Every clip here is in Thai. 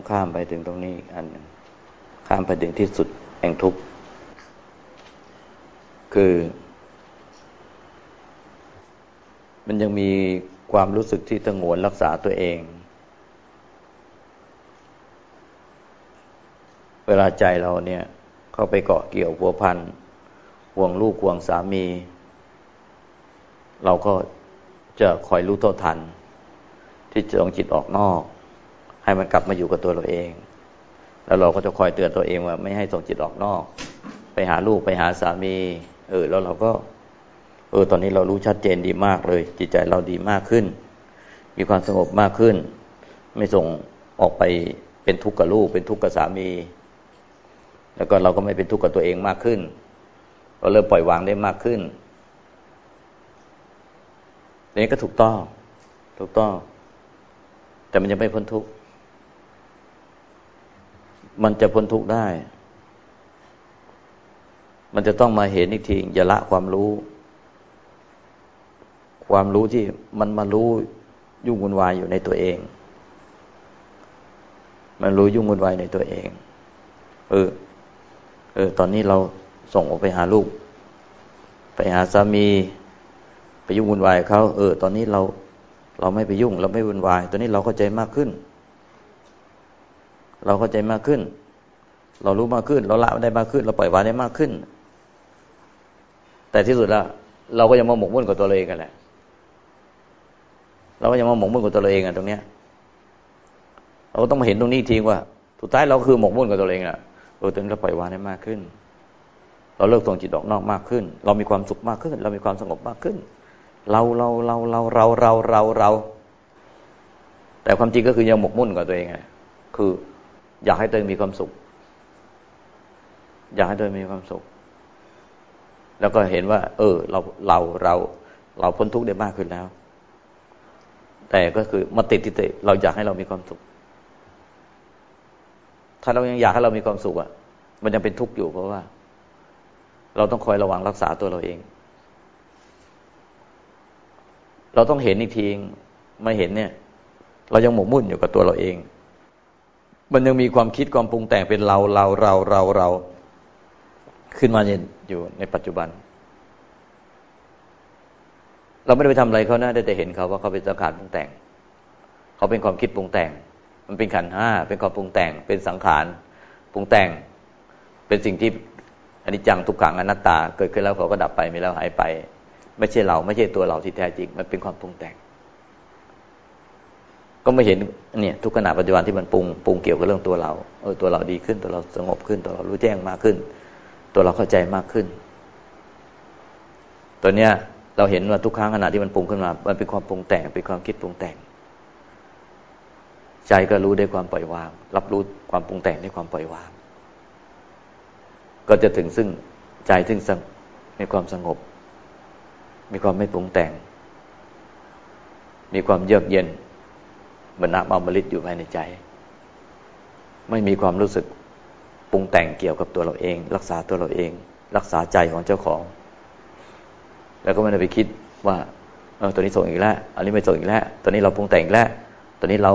อมนี่ต้องข้ามไปถึงตรงนี้อันหนึ่งข้ามไปถึงที่สุดแห่งทุกข์คือ มันยังมีความรู้สึกที่ตงวนรักษาตัวเอง เวลาใจเราเนี่ย เข้าไปเกาะเกี่ยวพัวพันห่วงลูกห่วงสามี เราก็จะคอยรู้โทษทัน ที่จะต้องจิตออกนอก ให้มันกลับมาอยู่กับตัวเราเอง แล้วเราก็จะคอยเตือนตัวเองว่า ไม่ให้ส่งจิตออกนอก ไปหาลูกไปหาสามี เออ แล้วเราก็ เออ ตอนนี้เรารู้ชัดเจนดีมากเลย จิตใจเราดีมากขึ้น มีความสงบมากขึ้น ไม่ส่งออกไปเป็นทุกข์กับลูก เป็นทุกข์กับสามี แล้วก็เราก็ไม่เป็นทุกข์กับตัวเองมากขึ้น เราเริ่มปล่อยวางได้มากขึ้นนี้ก็ถูกต้อง ถูกต้อง แต่มันยังไม่พ้นทุกข์ มันจะพ้นทุกข์ได้ มันจะต้องมาเห็นอีกทีอย่าละความรู้ ความรู้ที่มันมารู้ยุ่งวุ่นวายอยู่ในตัวเอง มันรู้ยุ่งวุ่นวายในตัวเอง เออ เออ ตอนนี้เราส่งออกไปหาลูก ไปหาสามี ไปยุ่งวุ่นวายเขา เออ ตอนนี้เรา เราไม่ไปยุ่ง เราไม่วุ่นวาย ตอนนี้เราเข้าใจมากขึ้น เราเข้าใจมากขึ้น เรารู้มากขึ้น เราละได้มากขึ้น เราปล่อยวางได้มากขึ้น แต่ที่สุดแล้วเราก็ยังมาหมกมุ่นกับตัวเราเองกันแหละ เราก็ยังมาหมกมุ่นกับตัวเราเองอะตรงเนี้ย เราก็ต้องมาเห็นตรงนี้ทีว่าสุดท้ายเราคือหมกมุ่นกับตัวเองอะเออตอนนี้เราปล่อยวางได้มากขึ้น เราเลิกส่งจิตออกนอกมากขึ้น เรามีความสุขมากขึ้น เรามีความสงบมากขึ้น เราเราเราเราเราเราเราเรา แต่ความจริงก็คือยังหมกมุ่นกับตัวเองไงคือ อยากให้ตัวเองมีความสุข อยากให้ตัวเองมีความสุข แล้วก็เห็นว่า เออ เราเราเราเราพ้นทุกข์ได้มากขึ้นแล้ว แต่ก็คือมาติดที่เราอยากให้เรามีความสุข ถ้าเรายังอยากให้เรามีความสุขอะ มันยังเป็นทุกข์อยู่เพราะว่า เราต้องคอยระวังรักษาตัวเราเอง เราต้องเห็นอีกทีมาเห็นเนี่ย เรายังหมกมุ่นอยู่กับตัวเราเอง มันยังมีความคิดความปรุงแต่งเป็นเราเราเราเราเรา ขึ้นมาอยู่ในปัจจุบัน เราไม่ได้ไปทำอะไรเขานะได้แต่เห็นเขาว่าเขาเป็นสังขารปรุงแต่ง เขาเป็นความคิดปรุงแต่ง มันเป็นขันห้าเป็นความปรุงแต่ง เป็นสังขารปรุงแต่ง เป็นสิ่งที่อันนี้จังทุกขังอนัตตา เกิดขึ้นแล้วเขาก็ดับไปมีแล้วหายไป ไม่ใช่เราไม่ใช่ตัวเราที่แท้จริง มันเป็นความปรุงแต่ง ก็ไม่เห็นเนี่ยทุกขณะปัจจุบันที่มันปรุงปรุงเกี่ยวกับเรื่องตัวเราเออตัวเราดีขึ้น ตัวเราสงบขึ้น ตัวเรารู้แจ้งมากขึ้น ตัวเราเข้าใจมากขึ้น ตัวเนี้ยเราเห็นว่าทุกครั้งขณะที่มันปรุงขึ้นมา มันเป็นความปรุงแต่งเป็นความคิดปรุงแต่ง ใจก็รู้ได้ความปล่อยวาง รับรู้ความปรุงแต่งด้วยความปล่อยวาง ก็จะถึงซึ่งใจถึงมีความสงบ มีความไม่ปรุงแต่ง มีความเยือกเย็น มือนน้ำอมฤตอยู่ภายในใจ ไม่มีความรู้สึกปรุงแต่งเกี่ยวกับตัวเราเอง รักษาตัวเราเอง รักษาใจของเจ้าของ แล้วก็ไม่ได้ไปคิดว่าเออตัวนี้ส่งอีกแล้ว อันนี้ไม่ส่งอีกแล้ว ตัวนี้เราปรุงแต่งอีกแล้ว ตัวนี้เรา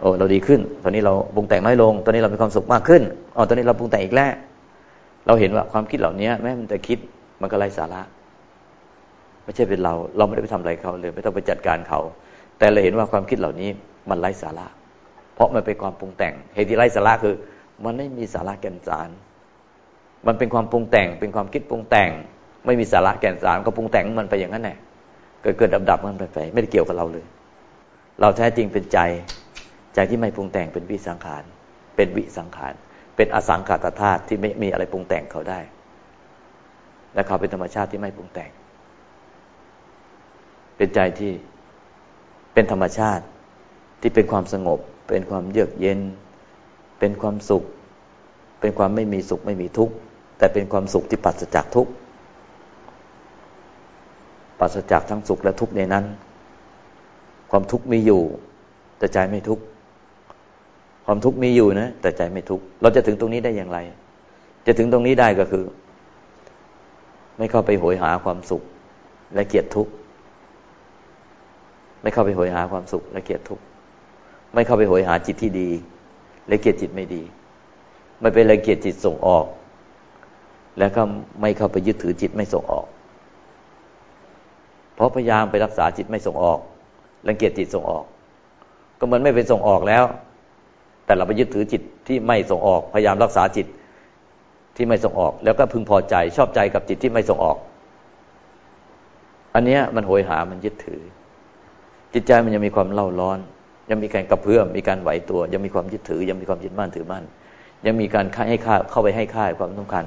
โอ้เราดีขึ้น ตอนนี้เราปรุงแต่งน้อยลง ตอนนี้เรามีความสุขมากขึ้น อ๋อ ตอนนี้เราปรุงแต่งอีกแล้ว เราเห็นว่าความคิดเหล่านี้แม้มันจะคิดมันก็ไร้สาระ ไม่ใช่เป็นเรา เราไม่ได้ไปทำอะไรเขาเลย ไม่ต้องไปจัดการเขา แต่เราเห็นว่าความคิดเหล่านี้มันไร้สาระ เพราะมันเป็นความปรุงแต่ง เหตุที่ไร้สาระคือ มันไม่มีสาระแก่นสาร มันเป็นความปรุงแต่ง เป็นความคิดปรุงแต่ง ไม่มีสาระแก่นสารก็ปรุงแต่งมันไปอย่างนั้นแหละเกิดเกิดดับดับมันไปไปไม่ได้เกี่ยวกับเราเลย เราแท้จริงเป็นใจ ใจที่ไม่ปรุงแต่งเป็นวิสังขาร เป็นวิสังขาร เป็นอสังขตธาตุที่ไม่มีอะไรปรุงแต่งเขาได้และเขาเป็นธรรมชาติที่ไม่ปรุงแต่ง เป็นใจที่ เป็นธรรมชาติที่เป็นความสงบ เป็นความเยือกเย็น เป็นความสุข เป็นความไม่มีสุขไม่มีทุกข์ แต่เป็นความสุขที่ปัสจากทุกข์ปัสจากทั้งสุขและทุกข์ในนั้น ความทุกข์มีอยู่ แต่ใจไม่ทุกข์ความทุกข์มีอยู่นะแต่ใจไม่ทุกข์เราจะถึงตรงนี้ได้อย่างไร จะถึงตรงนี้ได้ก็คือ ไม่เข้าไปโหยหาความสุขและเกียรติทุกข์ ไม่เข้าไปโหยหาความสุขและเกียรติทุกข์ไม่เข้าไปโหยหาจิตที่ดีเลยเกียดจิตไม่ดีไม่ไปเลยเกียดจิตส่งออก แล้วก็ไม่เข้าไปยึดถือจิตไม่ส่งออก เพราะพยายามไปรักษาจิตไม่ส่งออกรังเกียจจิตส่งออก ก็เหมือนไม่เป็นส่งออกแล้ว แต่เราไปยึดถือจิตที่ไม่ส่งออก พยายามรักษาจิตที่ไม่ส่งออก แล้วก็พึงพอใจชอบใจกับจิตที่ไม่ส่งออก อันนี้มันโหยหามันยึดถือ จิตใจมันยังมีความเล่าร้อน ยังมีการกระเพื่อมมีการไหวตัว ยังมีความยึดถือ ยังมีความยึดมั่นถือมั่น ยังมีการให้ค่าเข้าไปให้ค่าความสำคัญ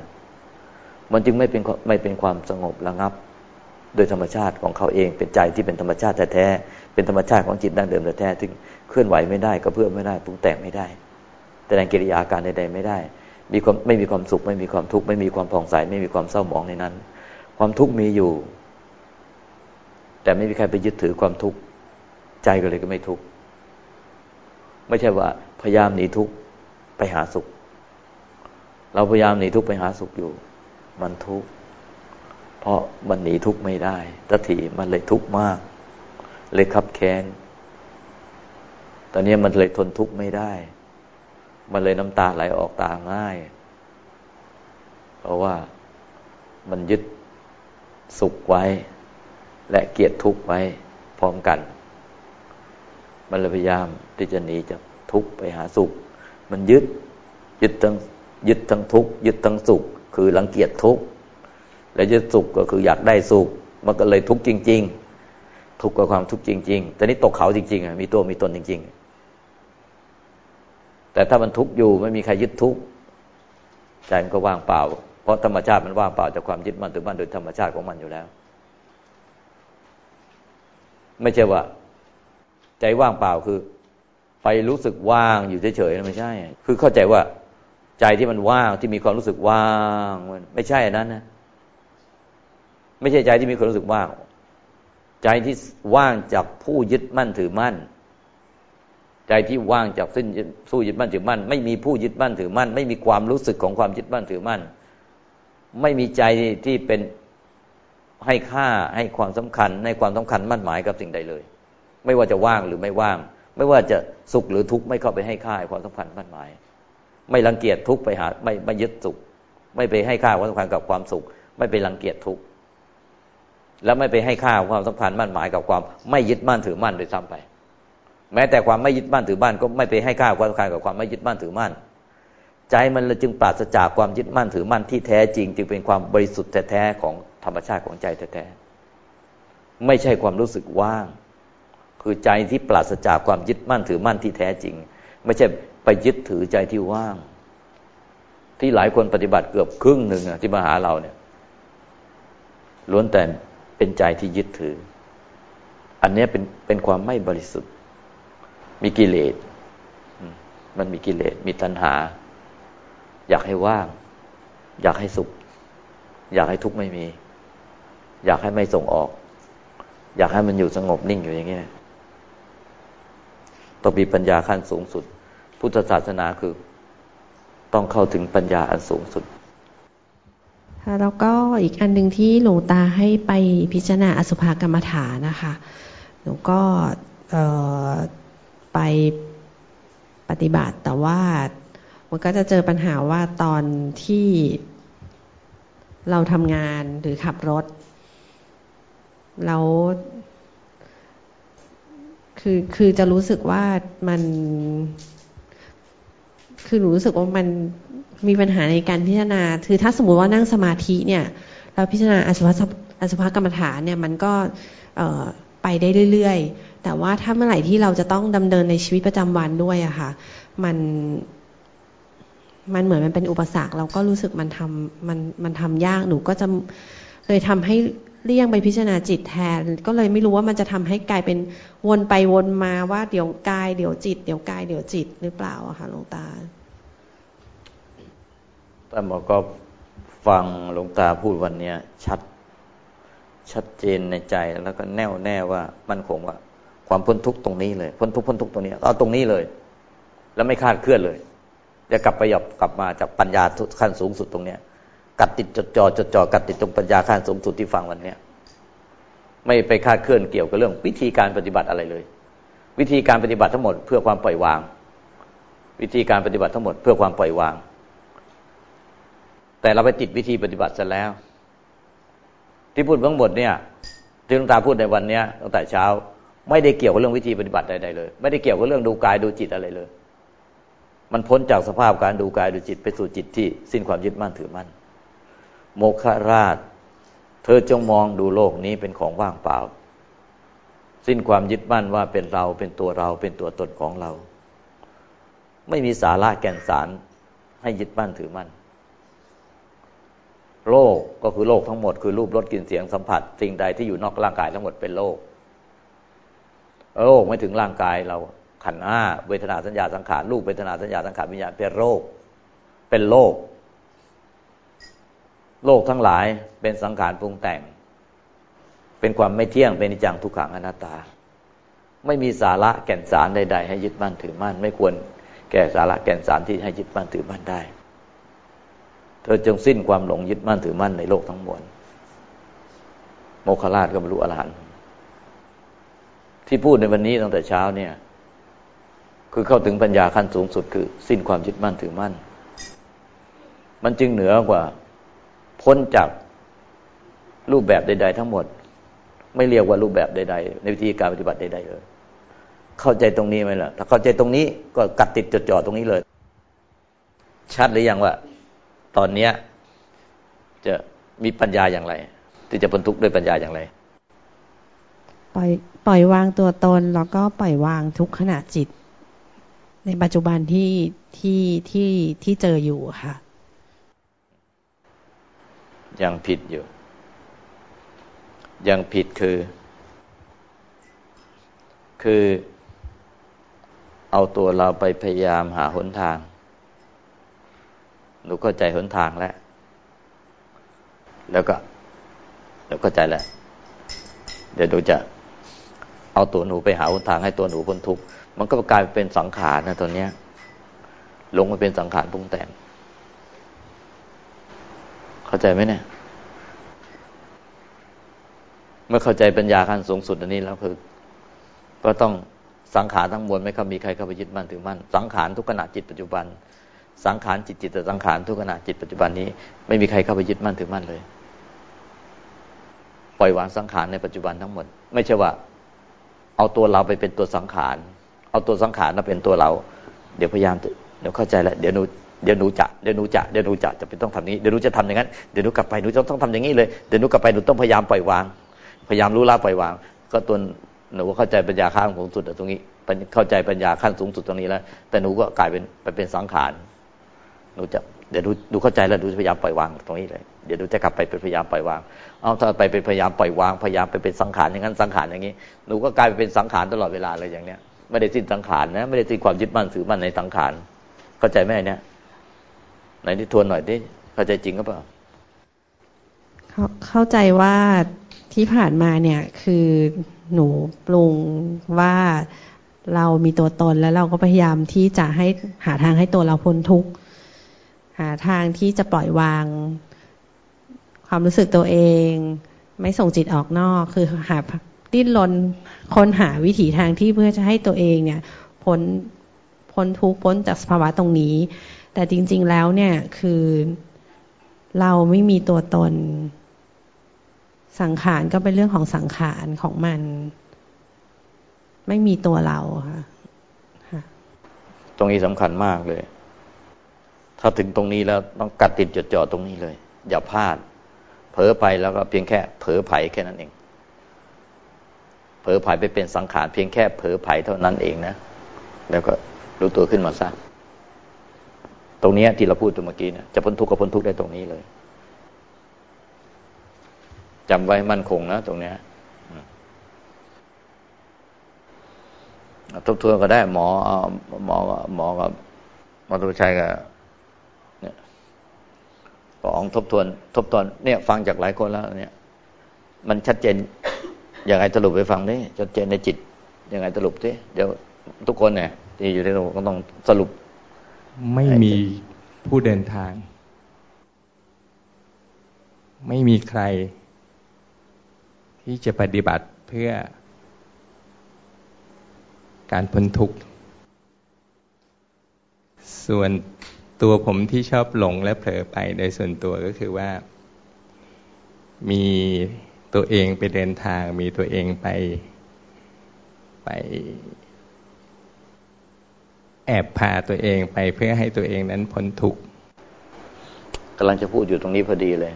มันจึงไม่เป็นไม่เป็นความสงบระงับ โดยธรรมชาติของเขาเองเป็นใจที่เป็นธรรมชาติแท้ๆเป็นธรรมชาติของจิตดั้งเดิมแท้ๆถึงเคลื่อนไหวไม่ได้กระเพื่อมไม่ได้ปรุงแต่งไม่ได้แสดงกิริยาการใดๆไม่ได้มีความไม่มีความสุข ไม่มีความทุกข์ไม่มีความผ่องใสไม่มีความเศร้าหมองในนั้น ความทุกข์มีอยู่ แต่ไม่มีใครไปยึดถือความทุกข์ ใจก็เลยก็ไม่ทุกข์ไม่ใช่ว่า พยายามหนีทุกข์ไปหาสุข เราพยายามหนีทุกข์ไปหาสุขอยู่ มันทุกข์เพราะมันหนีทุกข์ไม่ได้ทัทีมันเลยทุกข์มาก เลยขับแค้นตอนนี้มันเลยทนทุกข์ไม่ได้ มันเลยน้ำตาไหลออกตาง่าย เพราะว่ามันยึดสุขไว้ และเกียรติทุกข์ไว้พร้อมกัน มันเลยพยายามที่จะหนีจากทุกข์ไปหาสุข มันยึดยึดทั้งยึดทั้งทุกข์ยึดทั้งสุข คือรังเกียจทุกข์และยึดสุขก็คืออยากได้สุข มันก็เลยทุกข์จริง ๆ ทุกข์กับความทุกข์จริงๆแต่นี้ตกเขาจริงๆมีตัวมีตนจริง ๆ แต่ถ้ามันทุกข์อยู่ไม่มีใครยึดทุกข์ใจมันก็ว่างเปล่า เพราะธรรมชาติมันว่างเปล่าจากความยึดมั่นถือมั่นโดยธรรมชาติของมันอยู่แล้ว ไม่ใช่ว่า ใจว่างเปล่าคือ ไปรู้สึกว่างอยู่เฉยๆไม่ใช่ คือเข้าใจว่าใจที่มันว่างที่มีความรู้สึกว่างมันไม่ใช่อันนั้นนะไม่ใช่ใจที่มีความรู้สึกว่าง ใจที่ว่างจากผู้ยึดมั่นถือมั่น ใจที่ว่างจากสิ้นสู้ยึดมั่นถือมั่น ไม่มีผู้ยึดมั่นถือมั่น ไม่มีความรู้สึกของความยึดมั่นถือมั่น ไม่มีใจที่เป็นให้ค่าให้ความสำคัญให้ความสำคัญมั่นหมายกับสิ่งใดเลย ไม่ว่าจะว่างหรือไม่ว่าง ไม่ว่าจะสุขหรือทุกข์ไม่เข้าไปให้ค่าความสำคัญมั่นหมาย ไม่รังเกียจทุกข์ไปหาไม่ไม่ยึดสุข ไม่ไปให้ค่าความสำคัญกับความสุข ไม่ไปรังเกียจทุกข์แล้วไม่ไปให้ค่าความสำคัญมั่นหมายกับความ ไม่ยึดมั่นถือมั่นโดยซ้ำไป แม้แต่ความไม่ยึดมั่นถือมั่นก็ไม่ไปให้ค่าความสำคัญกับความไม่ยึดมั่นถือมั่นใจมันจึงปราศจากความยึดมั่นถือมั่นที่แท้จริง จึงเป็นความบริสุทธิ์แท้ๆของธรรมชาติของใจแท้ๆไม่ใช่ความรู้สึกว่าง คือใจที่ปราศจากความยึดมั่นถือมั่นที่แท้จริง ไม่ใช่ไปยึดถือใจที่ว่าง ที่หลายคนปฏิบัติเกือบครึ่งหนึ่งที่มาหาเราเนี่ยล้วนแต่เป็นใจที่ยึดถือ อันนี้เป็นเป็นความไม่บริสุทธิ์ มีกิเลสมันมีกิเลสมีตัณหา อยากให้ว่าง อยากให้สุข อยากให้ทุกข์ไม่มี อยากให้ไม่ส่งออก อยากให้มันอยู่สงบนิ่งอยู่อย่างเงี้ ต้องมีปัญญาขั้นสูงสุด พุทธศาสนาคือต้องเข้าถึงปัญญาอันสูงสุดแล้วก็อีกอันหนึ่งที่หลวงตาให้ไปพิจารณาอสุภกรรมฐานนะคะหนูก็ไปปฏิบัติแต่ว่ามันก็จะเจอปัญหาว่าตอนที่เราทำงานหรือขับรถ แล้ว คือคือจะรู้สึกว่ามัน คือหนูรู้สึกว่ามันมีปัญหาในการพิจารณา คือถ้าสมมติว่านั่งสมาธิเนี่ยเราพิจารณาอสุภอสุภกรรมฐานเนี่ยมันก็ไปได้เรื่อยๆ แต่ว่าถ้าเมื่อไหร่ที่เราจะต้องดำเนินในชีวิตประจำวันด้วยอะค่ะ มัน มันเหมือนมันเป็นอุปสรรค เราก็รู้สึกมันทำมันมันทำยากหนูก็จะเลยทำให้ เลี่ยงไปพิจารณาจิตแทน ก็เลยไม่รู้ว่ามันจะทำให้กลายเป็นวนไปวนมาว่าเดี๋ยวกายเดี๋ยวจิต เดี๋ยวกายเดี๋ยวจิตหรือเปล่าอะค่ะหลวงตาแต่หมอก็ฟังหลวงตาพูดวันเนี้ยชัดชัดเจนในใจแล้วก็แน่วแน่ว่ามันคงว่า ความพ้นทุกตรงนี้เลยพ้นทุกพ้นทุกตรงนี้เอาตรงนี้เลย แล้วไม่คาดเคลื่อนเลยจะกลับไปหยับกลับมาจากปัญญาขั้นสูงสุดตรงเนี้ย กัดติดจดจ่อจดจ่อกัดติดตรงปัญญาขั้นสูงสุดที่ฟังวันเนี้ยไม่ไปคาดเคลื่อนเกี่ยวกับเรื่อง วิธีการปฏิบัติอะไรเลย วิธีการปฏิบัติทั้งหมดเพื่อความปล่อยวาง วิธีการปฏิบัติทั้งหมดเพื่อความปล่อยวาง แต่เราไปติดวิธีปฏิบัติซะแล้ว ที่พูดทั้งหมดเนี่ยที่หลวงตาพูดในวันนี้ตั้งแต่เช้า ไม่ได้เกี่ยวกับเรื่องวิธีปฏิบัติใดๆเลย ไม่ได้เกี่ยวกับเรื่องดูกายดูจิตอะไรเลย มันพ้นจากสภาพการดูกายดูจิตไปสู่จิตที่สิ้นความยึดมั่นถือมั่น โมฆราช เธอจงมองดูโลกนี้เป็นของว่างเปล่า สิ้นความยึดมั่นว่าเป็นเราเป็นตัวเราเป็นตัวตนของเรา ไม่มีสาระแก่นสารให้ยึดมั่นถือมั่น โลกก็คือโลกทั้งหมดคือรูปรสกลิ่นเสียงสัมผัส สิ่งใดที่อยู่นอกร่างกายทั้งหมดเป็นโลกโลกไม่ถึงร่างกายเราขันห้าเวทนาสัญญาสังขารรูปเวทนาสัญญาสังขารวิญญาณเป็นโรค เป็นโลก โลกทั้งหลายเป็นสังขารปรุงแต่ง เป็นความไม่เที่ยงเป็นนิจังทุกขังอนัตตา ไม่มีสาระแก่นสารใด ๆ ให้ยึดมั่นถือมั่น ไม่ควรแก่สาระแก่นสารที่ให้ยึดมั่นถือมั่นได้ เธอจงสิ้นความหลงยึดมั่นถือมั่นในโลกทั้งมวลโมคคลาชก็บรรลุอรหันต์ที่พูดในวันนี้ตั้งแต่เช้าเนี่ย คือเข้าถึงปัญญาขั้นสูงสุดคือ สิ้นความยึดมั่นถือมั่น มันจึงเหนือกว่า พ้นจากรูปแบบใด ๆ ทั้งหมด ไม่เรียกว่ารูปแบบใด ๆ ในวิธีการปฏิบัติใด ๆ เลย เข้าใจตรงนี้ไหมล่ะ ถ้าเข้าใจตรงนี้ก็กัดติดจดจ่อตรงนี้เลย ชัดหรือยังว่า ตอนเนี้ยจะมีปัญญาอย่างไร ที่จะพ้นทุกข์ด้วยปัญญาอย่างไร ปล่อยปล่อยวางตัวตนแล้วก็ปล่อยวางทุกขณะจิต ในปัจจุบันที่ที่ที่ที่เจออยู่ค่ะ ยังผิดอยู่ ยังผิดคือ คือเอาตัวเราไปพยายามหาหนทาง หนูเข้าใจหนทางแล้ว แล้วก็หนูเข้าใจแล้ว เดี๋ยวหนูจะเอาตัวหนูไปหาหนทางให้ตัวหนูพ้นทุกข์ มันก็กลายเป็นสังขารนะตอนเนี้ย ลงมาเป็นสังขารปรุงแต่ง เข้าใจไหมเนี่ย เมื่อเข้าใจปัญญาขั้นสูงสุดอันนี้แล้วคือ ก็ต้องสังขารทั้งมวลไม่เข้ามีใครเข้าไปยึดมั่นถือมั่นสังขารทุกขณะจิตปัจจุบัน สังขารจิตจิตสังขารทุกขณะจิตปัจจุบันนี้ ไม่มีใครเข้าไปยึดมั่นถือมั่นเลย ปล่อยวางสังขารในปัจจุบันทั้งหมด ไม่ใช่ว่า เอาตัวเราไปเป็นตัวสังขารเอาตัวสังขารมาเป็นตัวเรา เดี๋ยวพยายามเดี๋ยวเข้าใจแล้วเดี๋ยวหนู เดี๋ยวหนูจะเดี๋ยวหนูจะเดี๋ยวหนูจะจะเป็นต้องทำนี้เดี๋ยวหนูจะทำอย่างนั้นเดี๋ยวหนูกลับไปหนูต้องต้องทำอย่างนี้เลยเดี๋ยวหนูกลับไปหนูต้องพยายามปล่อยวาง พยายามรู้ละปล่อยวาง ก็ตัวหนูเข้าใจปัญญาขั้นสูงสุดตรงนี้เข้าใจปัญญาขั้นสูงสุดตรงนี้แล้ว แต่หนูก็กลายเป็นไปเป็นสังขารหนูจะเดี๋ยวดูเข้าใจแล้วดูพยายามปล่อยวางตรงนี้เลย เดี๋ยวดูจะกลับไปเป็นพยายามปล่อยวาง เอาถ้าไปเป็นพยายามปล่อยวางพยายามไปเป็นสังขารอย่างนั้นสังขารอย่างนี้ หนูก็กลายไปเป็นสังขารตลอดเวลาเลยอย่างเนี้ย ไม่ได้สิ้นสังขารนะ ไม่ได้สิ้นความยึดมั่นถือมั่นในสังขาร เข้าใจไหมเนี่ย ไหนที่ทวนหน่อยดิเข้าใจจริงหรือเปล่าเข้าใจว่าที่ผ่านมาเนี่ยคือหนูปรุงว่าเรามีตัวตนแล้วเราก็พยายามที่จะให้หาทางให้ตัวเราพ้นทุกข์หาทางที่จะปล่อยวาง ความรู้สึกตัวเอง ไม่ส่งจิตออกนอก คือหาดิ้นรนค้นหาวิถีทางที่เพื่อจะให้ตัวเองเนี่ยพ้นพ้นทุกข์พ้นจากสภาวะตรงนี้ แต่จริง ๆแล้วเนี่ยคือเราไม่มีตัวตน สังขารก็เป็นเรื่องของสังขารของมัน ไม่มีตัวเราค่ะตรงนี้สำคัญมากเลย ถ้าถึงตรงนี้แล้วต้องกัดติดจดจ่อตรงนี้เลย อย่าพลาด เผลอไปแล้วก็เพียงแค่เผลอไผ่แค่นั้นเอง เผลอไผ่ไปเป็นสังขารเพียงแค่เผลอไผ่เท่านั้นเองนะ แล้วก็รู้ตัวขึ้นมาซะ ตรงนี้ที่เราพูดตัวเมื่อกี้เนี่ยจะพ้นทุกข์ก็พ้นทุกข์ได้ตรงนี้เลยจำไว้มั่นคงนะตรงเนี้ยทบทวนก็ได้ หมอหมอหมอกับหมอตุชัยกับเนี่ยปองทบทวน ทบทวนเนี่ย ฟังจากหลายคนแล้ว เนี่ย มันชัดเจนยังไงสรุปไปฟังดิชัดเจนในจิตยังไงสรุปดิเดี๋ยวทุกคนเนี่ยที่อยู่ในโลกก็ต้องสรุป ไม่มีผู้เดินทาง ไม่มีใคร ที่จะปฏิบัติเพื่อ การพ้นทุกข์ ส่วนตัวผมที่ชอบหลงและเผลอไปโดยส่วนตัวก็คือว่า มีตัวเองไปเดินทาง มีตัวเองไปไปแอบพาตัวเองไปเพื่อให้ตัวเองนั้นพ้นทุกข์กำลังจะพูดอยู่ตรงนี้พอดีเลย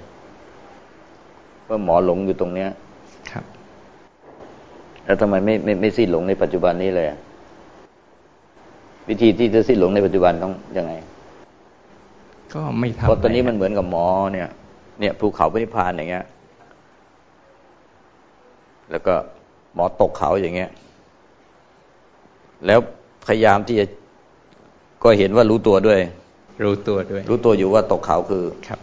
ว่าหมอหลงอยู่ตรงเนี้ย ครับ แล้วทำไมไม่ไม่ไม่สิ้นหลงในปัจจุบันนี้เลยวิธีที่จะสิ้นหลงในปัจจุบันต้องยังไง ก็ไม่ทำเพราะตอนนี้มันเหมือนกับหมอเนี่ย เนี่ยภูเขาพระนิพพานอย่างเงี้ย แล้วก็หมอตกเขาอย่างเงี้ย แล้วพยายามที่จะ ก็เห็นว่ารู้ตัวด้วย รู้ตัวด้วย รู้ตัวอยู่ว่าตกเขาคือครับ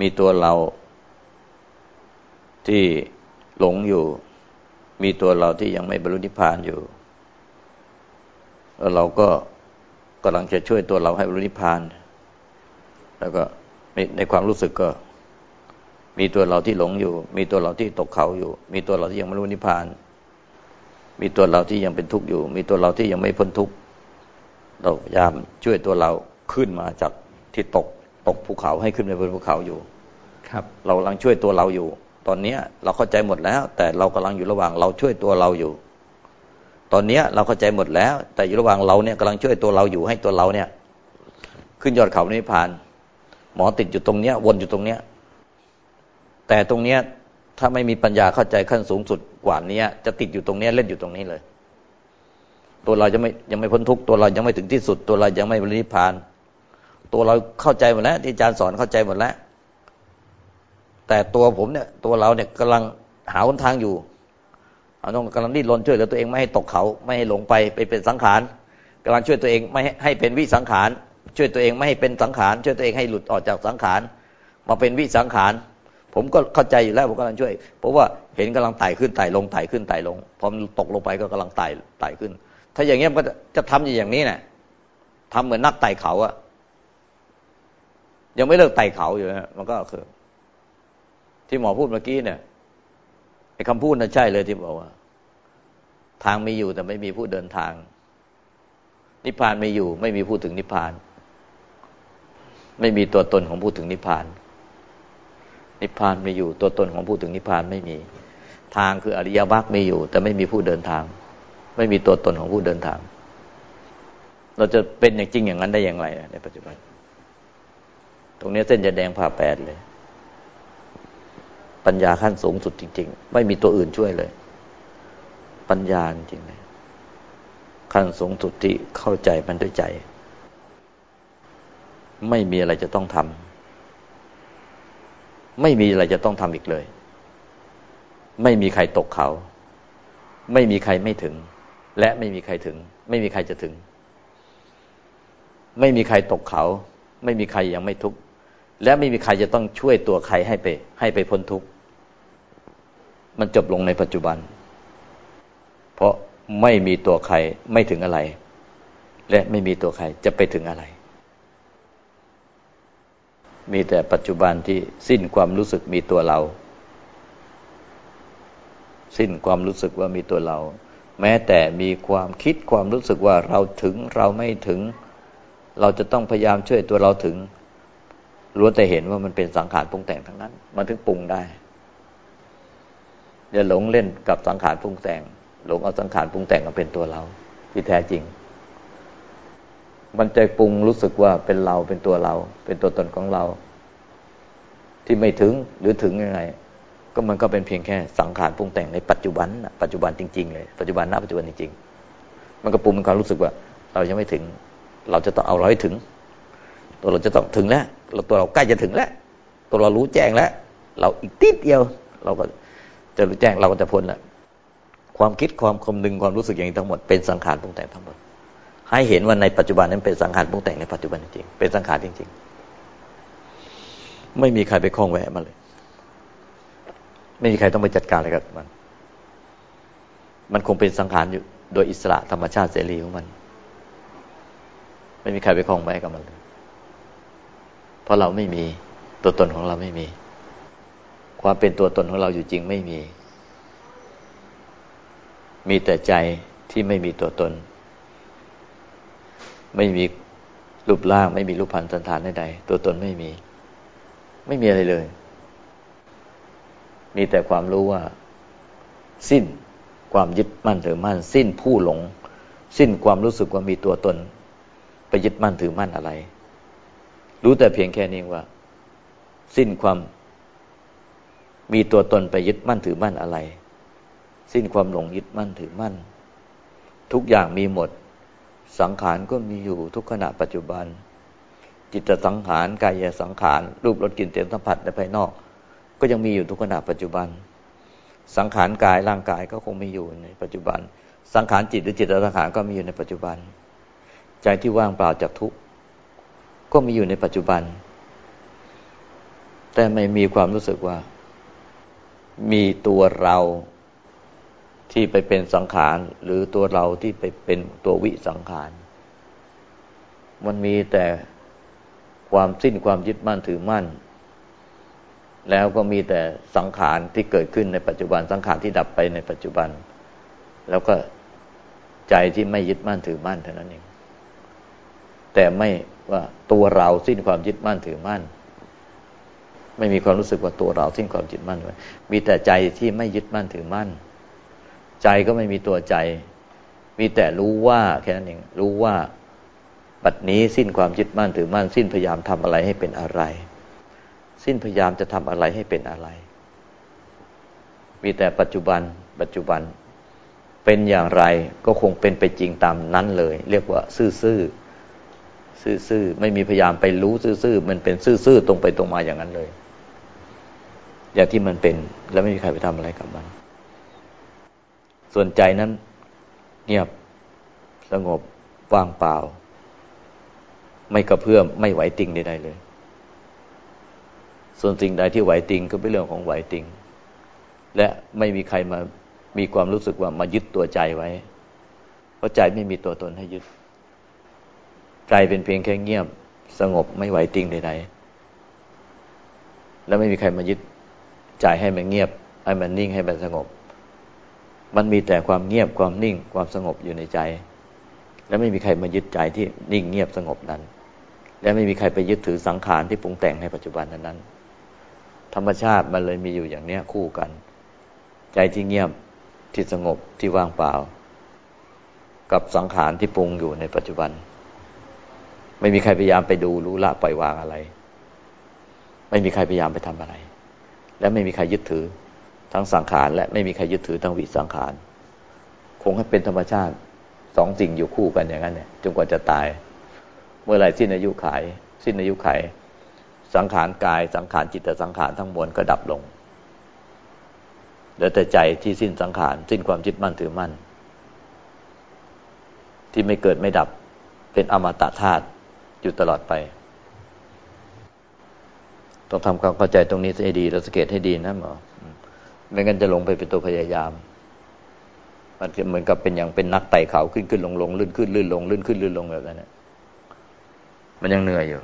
มีตัวเราที่หลงอยู่ มีตัวเราที่ยังไม่บรรลุนิพพานอยู่แล้วเราก็กำลังจะช่วยตัวเราให้บรรลุนิพพาน แล้วก็ในความรู้สึกก็ มีตัวเราที่หลงอยู่ มีตัวเราที่ตกเขาอยู่ มีตัวเราที่ยังไม่รู้นิพพาน มีตัวเราที่ยังเป็นทุกข์อยู่ มีตัวเราที่ยังไม่พ้นทุกข์ เราพยายามช่วยตัวเราขึ้นมาจากที่ตกตกภูเขาให้ขึ้นไปบนภูเขาอยู่ ครับ เรากำลังช่วยตัวเราอยู่ ตอนนี้เราเข้าใจหมดแล้ว แต่เรากำลังอยู่ระหว่างเราช่วยตัวเราอยู่ ตอนนี้เราเข้าใจหมดแล้ว แต่อยู่ระหว่างเราเนี่ยกำลังช่วยตัวเราอยู่ให้ตัวเราเนี่ย ขึ้นยอดเขานิพพาน หมอติดอยู่ตรงเนี้ย วนอยู่ตรงเนี้ย แต่ตรงเนี้ยถ้าไม่มีปัญญาเข้าใจขั้นสูงสุดกว่านี้จะติดอยู่ตรงเนี้ยเล่นอยู่ตรงนี้เลย ตัวเราจะไม่ยังไม่พ้นทุกตัวเรายังไม่ถึงที่สุด ตัวเรายังไม่บรินิพพาน ตัวเราเข้าใจหมดแล้วที่อาจารย์สอนเข้าใจหมดแล้ว แต่ตัวผมเนี่ย ตัวเราเนี่ยกำลังหาหนทางอยู่เอาต้องกำลังดิ้นรนช่วยเหลือตัวเองไม่ให้ตกเขาไม่ให้หลงไปไปเป็นสังขารกำลังช่วยตัวเองไม่ให้เป็นวิสังขารช่วยตัวเองไม่ให้เป็นสังขารช่วยตัวเองให้หลุดออกจากสังขารมาเป็นวิสังขารผมก็เข้าใจอยู่แล้วผมกำลังช่วย เพราะว่าเห็นกำลังไต่ขึ้นไต่ลงไต่ขึ้นไต่ลงพอมันตกลงไปก็กำลังไต่ไต่ขึ้น ถ้าอย่างเงี้ยมันก็จะทำอย่างนี้เนี่ยทำเหมือนนักไต่เขาอะยังไม่เลิกไต่เขาอยู่นะมันก็คือ ที่หมอพูดเมื่อกี้เนี่ยไอ้คำพูดน่ะใช่เลยที่บอกว่า ทางมีอยู่แต่ไม่มีผู้เดินทาง นิพพานมีอยู่ ไม่มีผู้ถึงนิพพาน ไม่มีตัวตนของผู้ถึงนิพพาน นิพพานมีอยู่ ตัวตนของผู้ถึงนิพพานไม่มี ทางคืออริยมรรคมีอยู่ แต่ไม่มีผู้เดินทาง ไม่มีตัวตนของผู้เดินทาง เราจะเป็นอย่างจริงอย่างนั้นได้อย่างไรในปัจจุบัน ตรงนี้เส้นจะแดงผ่าแปดเลย ปัญญาขั้นสูงสุดจริง ๆ ไม่มีตัวอื่นช่วยเลย ปัญญาจริงเลยขั้นสูงสุดที่เข้าใจมันด้วยใจ ไม่มีอะไรจะต้องทำไม่มีอะไรจะต้องทำอีกเลย ไม่มีใครตกเขา ไม่มีใครไม่ถึง และไม่มีใครถึง ไม่มีใครจะถึง ไม่มีใครตกเขา ไม่มีใครยังไม่ทุกข์และไม่มีใครจะต้องช่วยตัวใครให้ไป ให้ไปพ้นทุกข์มันจบลงในปัจจุบัน เพราะไม่มีตัวใครไม่ถึงอะไร และไม่มีตัวใครจะไปถึงอะไร มีแต่ปัจจุบันที่สิ้นความรู้สึกมีตัวเรา สิ้นความรู้สึกว่ามีตัวเรา แม้แต่มีความคิดความรู้สึกว่าเราถึงเราไม่ถึง เราจะต้องพยายามช่วยตัวเราถึงรู้แต่เห็นว่ามันเป็นสังขารปรุงแต่งทั้งนั้น มันถึงปรุงได้อย่าหลงเล่นกับสังขารปรุงแต่ง หลงเอาสังขารปรุงแต่งมาเป็นตัวเรา ที่แท้จริง มันใจปรุงรู้สึกว่าเป็นเราเป็นตัวเรา เป็นตัวตนของเรา ที่ไม่ถึงหรือถึงยังไง ก็มันก็เป็นเพียงแค่สังขารปรุงแต่งในปัจจุบันปัจจุบันจริงๆเลยปัจจุบันณปัจจุบันจริงๆ มันก็ปรุงเป็นความรู้สึกว่า เรายังไม่ถึง เราจะต้องเอาเราให้ถึง ตัวเราจะต้องถึงแล้วตัวเราใกล้จะถึงแล้วตัวเรารู้แจ้งแล้ว เราอีกติดเดียว เราก็จะรู้แจ้งเราก็จะพ้นแหละความคิดความคมนึงความรู้สึกอย่างนี้ทั้งหมดเป็นสังขารปรุงแต่งทั้งหมด ให้เห็นว่าในปัจจุบันนั้นเป็นสังขารปรุงแต่งในปัจจุบันจริงเป็นสังขารจริง ๆ ไม่มีใครไปคล้องแวะมาเลย ไม่มีใครต้องไปจัดการอะไรกับมัน มันคงเป็นสังขารอยู่โดยอิสระธรรมชาติเสรีของมัน ไม่มีใครไปคล้องแวะกับมันเลยเพราะเราไม่มีตัวตนของเราไม่มี ความเป็นตัวตนของเราอยู่จริงไม่มี มีแต่ใจที่ไม่มีตัวตน ไม่มีรูปร่าง ไม่มีรูปพันธสันฐานใดๆตัวตนไม่มี ไม่มีอะไรเลย มีแต่ความรู้ว่า สิ้นความยึดมั่นถือมั่น สิ้นผู้หลง สิ้นความรู้สึกว่ามีตัวตน ไปยึดมั่นถือมั่นอะไร รู้แต่เพียงแค่นี้ว่า สิ้นความมีตัวตนไปยึดมั่นถือมั่นอะไร สิ้นความหลงยึดมั่นถือมั่น ทุกอย่างมีหมด สังขารก็มีอยู่ทุกขณะปัจจุบัน จิตสังขารกายสังขาร รูปรสกลิ่นเสียงสัมผัสในภายนอก ก็ยังมีอยู่ทุกขณะปัจจุบัน สังขารกายร่างกายก็คงมีอยู่ในปัจจุบัน สังขารจิตหรือจิตสังขารก็มีอยู่ในปัจจุบัน ใจที่ว่างเปล่าจากทุกข์ก็มีอยู่ในปัจจุบัน แต่ไม่มีความรู้สึกว่า มีตัวเราที่ไปเป็นสังขาร หรือตัวเราที่ไปเป็นตัววิสังขาร มันมีแต่ความสิ้นความยึดมั่นถือมั่น แล้วก็มีแต่สังขารที่เกิดขึ้นในปัจจุบันสังขารที่ดับไปในปัจจุบัน แล้วก็ใจที่ไม่ยึดมั่นถือมั่นเท่านั้นเองแต่ไม่ว่าตัวเราสิ้นความยึดมั่นถือมั่น ไม่มีความรู้สึกว่าตัวเราสิ้นความยึดมั่นไว้มีแต่ใจที่ไม่ยึดมั่นถือมั่น ใจก็ไม่มีตัวใจ มีแต่รู้ว่าแค่นั้นเองรู้ว่าบัดนี้สิ้นความยึดมั่นถือมั่น สิ้นพยายามทำอะไรให้เป็นอะไร สิ้นพยายามจะทำอะไรให้เป็นอะไร มีแต่ปัจจุบัน ปัจจุบัน เป็นอย่างไรก็คงเป็นไปจริงตามนั้นเลย เรียกว่า ซื่อๆซื่อซื่อไม่มีพยายามไปรู้ซื่อๆมันเป็นซื่อๆตรงไปตรงมาอย่างนั้นเลย อย่างที่มันเป็น แล้วไม่มีใครไปทำอะไรกับมัน ส่วนใจนั้น เงียบสงบว่างเปล่า ไม่กระเพื่อมไม่ไหวติงใดๆเลย ส่วนสิ่งใดที่ไหวติงก็เป็นเรื่องของไหวติง และไม่มีใครมามีความรู้สึกว่ามายึดตัวใจไว้ เพราะใจไม่มีตัวตนให้ยึด ใจเป็นเพียงแค่เงียบสงบไม่ไหวติงใดๆ แล้วไม่มีใครมายึดใจให้มันเงียบให้มันนิ่งให้มันสงบ มันมีแต่ความเงียบความนิ่งความสงบอยู่ในใจ และไม่มีใครมายึดใจที่นิ่งเงียบสงบนั้น และไม่มีใครไปยึดถือสังขารที่ปรุงแต่งในปัจจุบันนั้น ธรรมชาติมันเลยมีอยู่อย่างเนี้ยคู่กัน ใจที่เงียบที่สงบที่ว่างเปล่า กับสังขารที่ปรุงอยู่ในปัจจุบัน ไม่มีใครพยายามไปดูรู้ละปล่อยวางอะไร ไม่มีใครพยายามไปทำอะไร และไม่มีใครยึดถือ ทั้งสังขารและไม่มีใครยึดถือทั้งวิสังขาร คงให้เป็นธรรมชาติสองสิ่งอยู่คู่กันอย่างนั้นเนี่ยจนกว่าจะตาย เมื่อไรสิ้นอายุขาย สิ้นอายุไข สังขารกายสังขารจิตสังขารทั้งมวลก็ดับลงเหลือแต่ใจที่สิ้นสังขารสิ้นความยึดมั่นถือมั่น ที่ไม่เกิดไม่ดับเป็นอมตะธาตุอยู่ตลอดไป ต้องทำความเข้าใจตรงนี้ให้ดีแล้วสังเกตให้ดีนะหมอไม่งั้นจะลงไปเป็นตัวพยายาม มันเหมือนกับเป็นอย่างเป็นนักไต่เขาขึ้นขึ้นลงลงลื่นขึ้นลื่นลงลื่นขึ้นลื่นลงแบบนั้นมันยังเหนื่อยอยู่